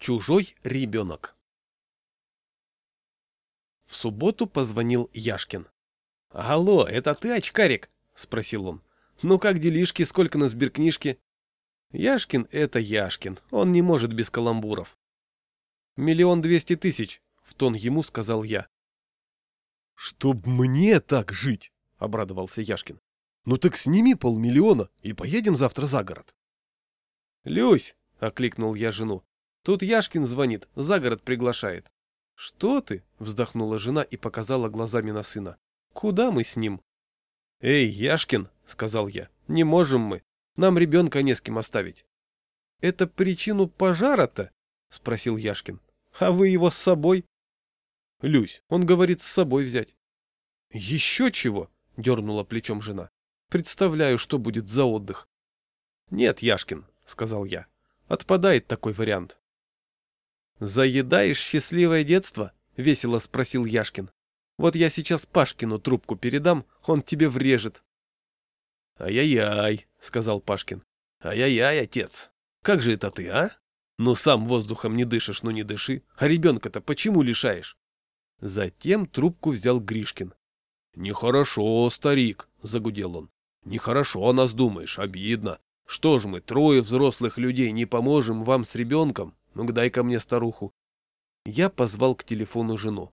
Чужой ребенок. В субботу позвонил Яшкин. «Алло, это ты, очкарик?» — спросил он. «Ну как делишки, сколько на сберкнижке?» Яшкин — это Яшкин, он не может без каламбуров. «Миллион двести тысяч», — в тон ему сказал я. «Чтоб мне так жить!» — обрадовался Яшкин. «Ну так сними полмиллиона и поедем завтра за город». «Люсь!» — окликнул я жену. «Тут Яшкин звонит, за город приглашает». «Что ты?» — вздохнула жена и показала глазами на сына. «Куда мы с ним?» «Эй, Яшкин!» — сказал я. «Не можем мы. Нам ребенка не с кем оставить». «Это причину пожара-то?» — спросил Яшкин. «А вы его с собой?» «Люсь, он говорит с собой взять». «Еще чего?» — дернула плечом жена. «Представляю, что будет за отдых». «Нет, Яшкин», — сказал я. «Отпадает такой вариант». «Заедаешь счастливое детство?» — весело спросил Яшкин. «Вот я сейчас Пашкину трубку передам, он тебе врежет». «Ай-яй-яй», — сказал Пашкин. «Ай-яй-яй, отец. Как же это ты, а? Ну сам воздухом не дышишь, ну не дыши. А ребенка-то почему лишаешь?» Затем трубку взял Гришкин. «Нехорошо, старик», — загудел он. «Нехорошо о нас думаешь, обидно. Что ж мы, трое взрослых людей, не поможем вам с ребенком? Ну-ка дай ко мне старуху». Я позвал к телефону жену.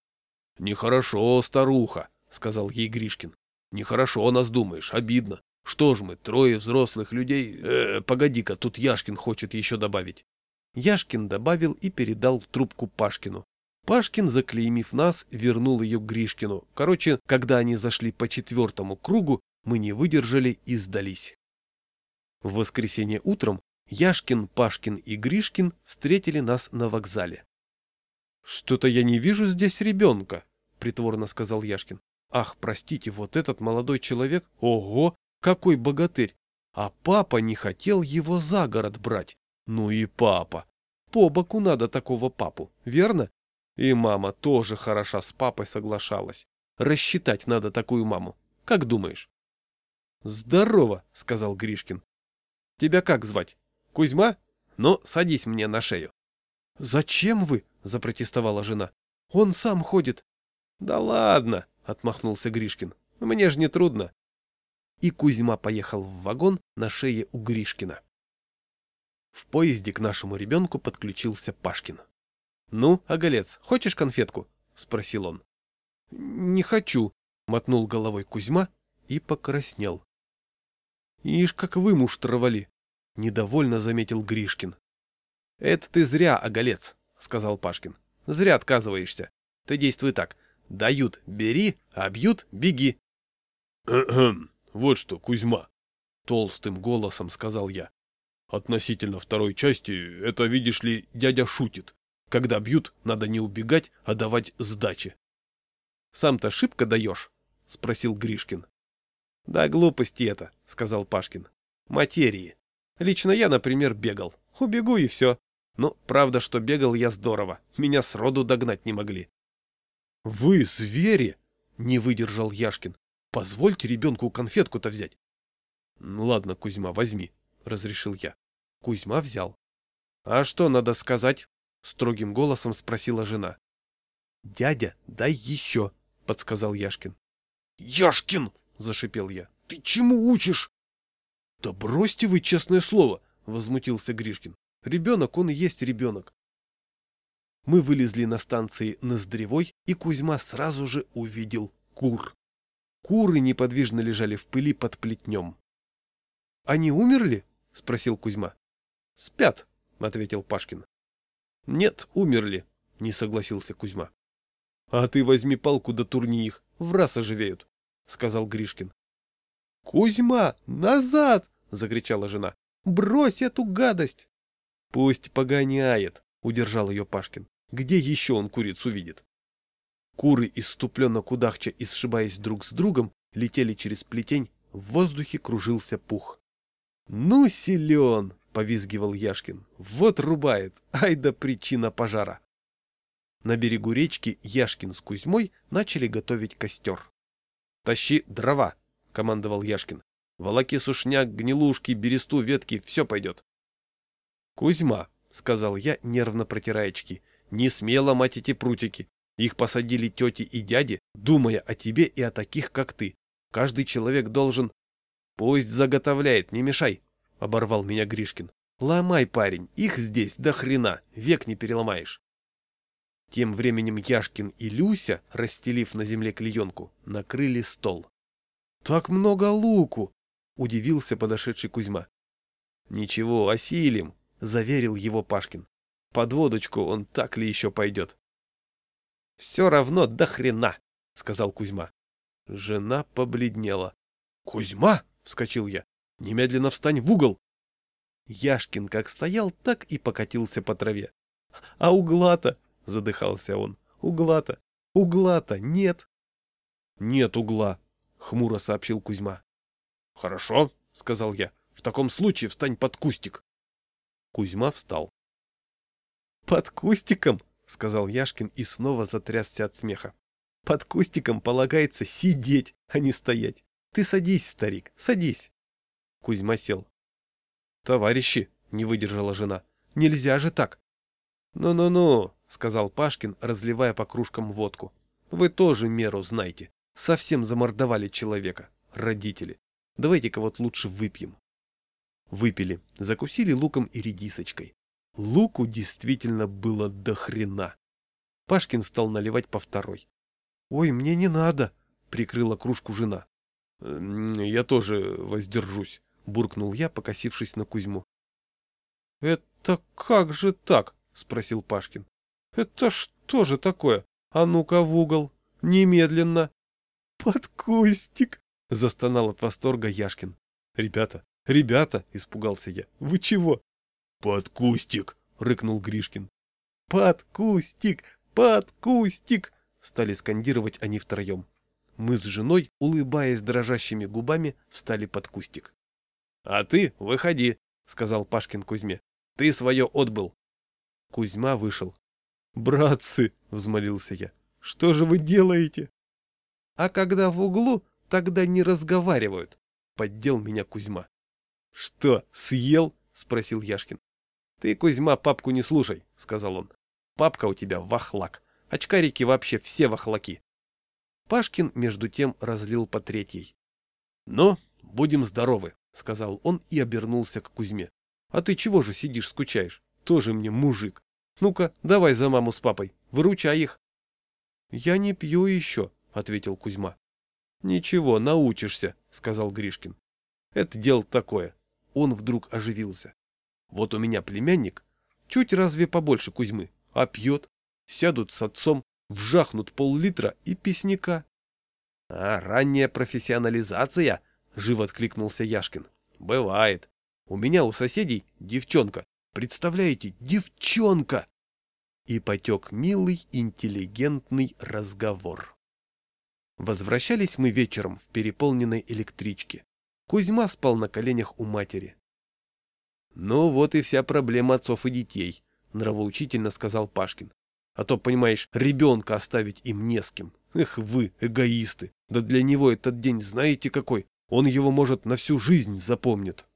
«Нехорошо, старуха», — сказал ей Гришкин. «Нехорошо о нас думаешь, обидно. Что ж мы, трое взрослых людей... Э, погоди-ка, тут Яшкин хочет еще добавить». Яшкин добавил и передал трубку Пашкину. Пашкин, заклеймив нас, вернул ее Гришкину. Короче, когда они зашли по четвертому кругу, мы не выдержали и сдались. В воскресенье утром Яшкин, Пашкин и Гришкин встретили нас на вокзале. «Что-то я не вижу здесь ребенка», — притворно сказал Яшкин. «Ах, простите, вот этот молодой человек, ого, какой богатырь! А папа не хотел его за город брать. Ну и папа. По боку надо такого папу, верно? И мама тоже хороша с папой соглашалась. Рассчитать надо такую маму. Как думаешь? Здорово, сказал Гришкин. Тебя как звать? Кузьма? Ну, садись мне на шею. Зачем вы? запротестовала жена. Он сам ходит. Да ладно, отмахнулся Гришкин. Мне же не трудно. И Кузьма поехал в вагон на шее у Гришкина. В поезде к нашему ребенку подключился Пашкин. «Ну, оголец, хочешь конфетку?» — спросил он. «Не хочу», — мотнул головой Кузьма и покраснел. «Ишь, как вы муштровали!» — недовольно заметил Гришкин. «Это ты зря, оголец», — сказал Пашкин. «Зря отказываешься. Ты действуй так. Дают — бери, а бьют — беги». вот что, Кузьма», — толстым голосом сказал я. «Относительно второй части, это, видишь ли, дядя шутит. Когда бьют, надо не убегать, а давать сдачи. — Сам-то шибко даешь? — спросил Гришкин. — Да глупости это, — сказал Пашкин. — Материи. Лично я, например, бегал. Убегу и все. Ну, правда, что бегал я здорово. Меня сроду догнать не могли. — Вы звери! — не выдержал Яшкин. — Позвольте ребенку конфетку-то взять. — Ну ладно, Кузьма, возьми, — разрешил я. Кузьма взял. — А что надо сказать? — строгим голосом спросила жена. «Дядя, дай еще!» — подсказал Яшкин. «Яшкин!» — зашипел я. «Ты чему учишь?» «Да бросьте вы, честное слово!» — возмутился Гришкин. «Ребенок, он и есть ребенок». Мы вылезли на станции Ноздревой, и Кузьма сразу же увидел кур. Куры неподвижно лежали в пыли под плетнем. «Они умерли?» — спросил Кузьма. «Спят», — ответил Пашкин. Нет, умерли, не согласился Кузьма. А ты возьми палку да турни их, в раз оживеют, сказал Гришкин. Кузьма, назад! закричала жена. Брось эту гадость! Пусть погоняет, удержал ее Пашкин. Где еще он курицу видит? Куры, иступленно кудахча и сшибаясь друг с другом, летели через плетень, в воздухе кружился пух. «Ну, силен!» повизгивал Яшкин. Вот рубает, ай да причина пожара. На берегу речки Яшкин с Кузьмой начали готовить костер. «Тащи дрова!» — командовал Яшкин. «Волоки сушняк, гнилушки, бересту, ветки — все пойдет». «Кузьма!» — сказал я, нервно протирая очки. «Не смело мать эти прутики. Их посадили тети и дяди, думая о тебе и о таких, как ты. Каждый человек должен...» «Пусть заготовляет, не мешай», — оборвал меня Гришкин. «Ломай, парень, их здесь до хрена, век не переломаешь». Тем временем Яшкин и Люся, расстелив на земле клеенку, накрыли стол. «Так много луку!» — удивился подошедший Кузьма. «Ничего, осилим», — заверил его Пашкин. «Под водочку он так ли еще пойдет?» «Все равно до хрена», — сказал Кузьма. Жена побледнела. «Кузьма!» — вскочил я. «Немедленно встань в угол!» Яшкин как стоял, так и покатился по траве. «А угла-то!» — задыхался он. «Угла-то! Угла-то нет!» «Нет угла!» — хмуро сообщил Кузьма. «Хорошо», — сказал я. «В таком случае встань под кустик». Кузьма встал. «Под кустиком?» — сказал Яшкин и снова затрясся от смеха. «Под кустиком полагается сидеть, а не стоять. Ты садись, старик, садись». Кузьма сел. «Товарищи!» — не выдержала жена. «Нельзя же так!» «Ну-ну-ну!» — сказал Пашкин, разливая по кружкам водку. «Вы тоже меру знаете. Совсем замордовали человека, родители. Давайте-ка вот лучше выпьем. Выпили, закусили луком и редисочкой. Луку действительно было до хрена. Пашкин стал наливать по второй. «Ой, мне не надо!» — прикрыла кружку жена. «Я тоже воздержусь», — буркнул я, покосившись на Кузьму. «Это как же так?» — спросил Пашкин. «Это что же такое? А ну-ка в угол! Немедленно!» «Под кустик!» — застонал от восторга Яшкин. «Ребята, ребята!» — испугался я. «Вы чего?» «Под кустик!» — рыкнул Гришкин. «Под кустик! Под кустик!» — стали скандировать они втроем. Мы с женой, улыбаясь дрожащими губами, встали под кустик. «А ты выходи!» — сказал Пашкин Кузьме. «Ты свое отбыл!» Кузьма вышел. «Братцы!» — взмолился я. «Что же вы делаете?» А когда в углу, тогда не разговаривают. Поддел меня Кузьма. Что, съел? Спросил Яшкин. Ты, Кузьма, папку не слушай, сказал он. Папка у тебя вахлак. Очкарики вообще все вахлаки. Пашкин, между тем, разлил по третьей. «Ну, будем здоровы», — сказал он и обернулся к Кузьме. «А ты чего же сидишь, скучаешь? Тоже мне мужик. Ну-ка, давай за маму с папой, выручай их». «Я не пью еще», ответил Кузьма. Ничего, научишься, сказал Гришкин. Это дело такое. Он вдруг оживился. Вот у меня племянник, чуть разве побольше Кузьмы, а пьет. Сядут с отцом, вжахнут пол-литра и песняка. А ранняя профессионализация, живо откликнулся Яшкин. Бывает. У меня у соседей девчонка. Представляете, девчонка! И потек милый, интеллигентный разговор. Возвращались мы вечером в переполненной электричке. Кузьма спал на коленях у матери. «Ну вот и вся проблема отцов и детей», — нравоучительно сказал Пашкин. «А то, понимаешь, ребенка оставить им не с кем. Эх вы, эгоисты! Да для него этот день знаете какой? Он его, может, на всю жизнь запомнит».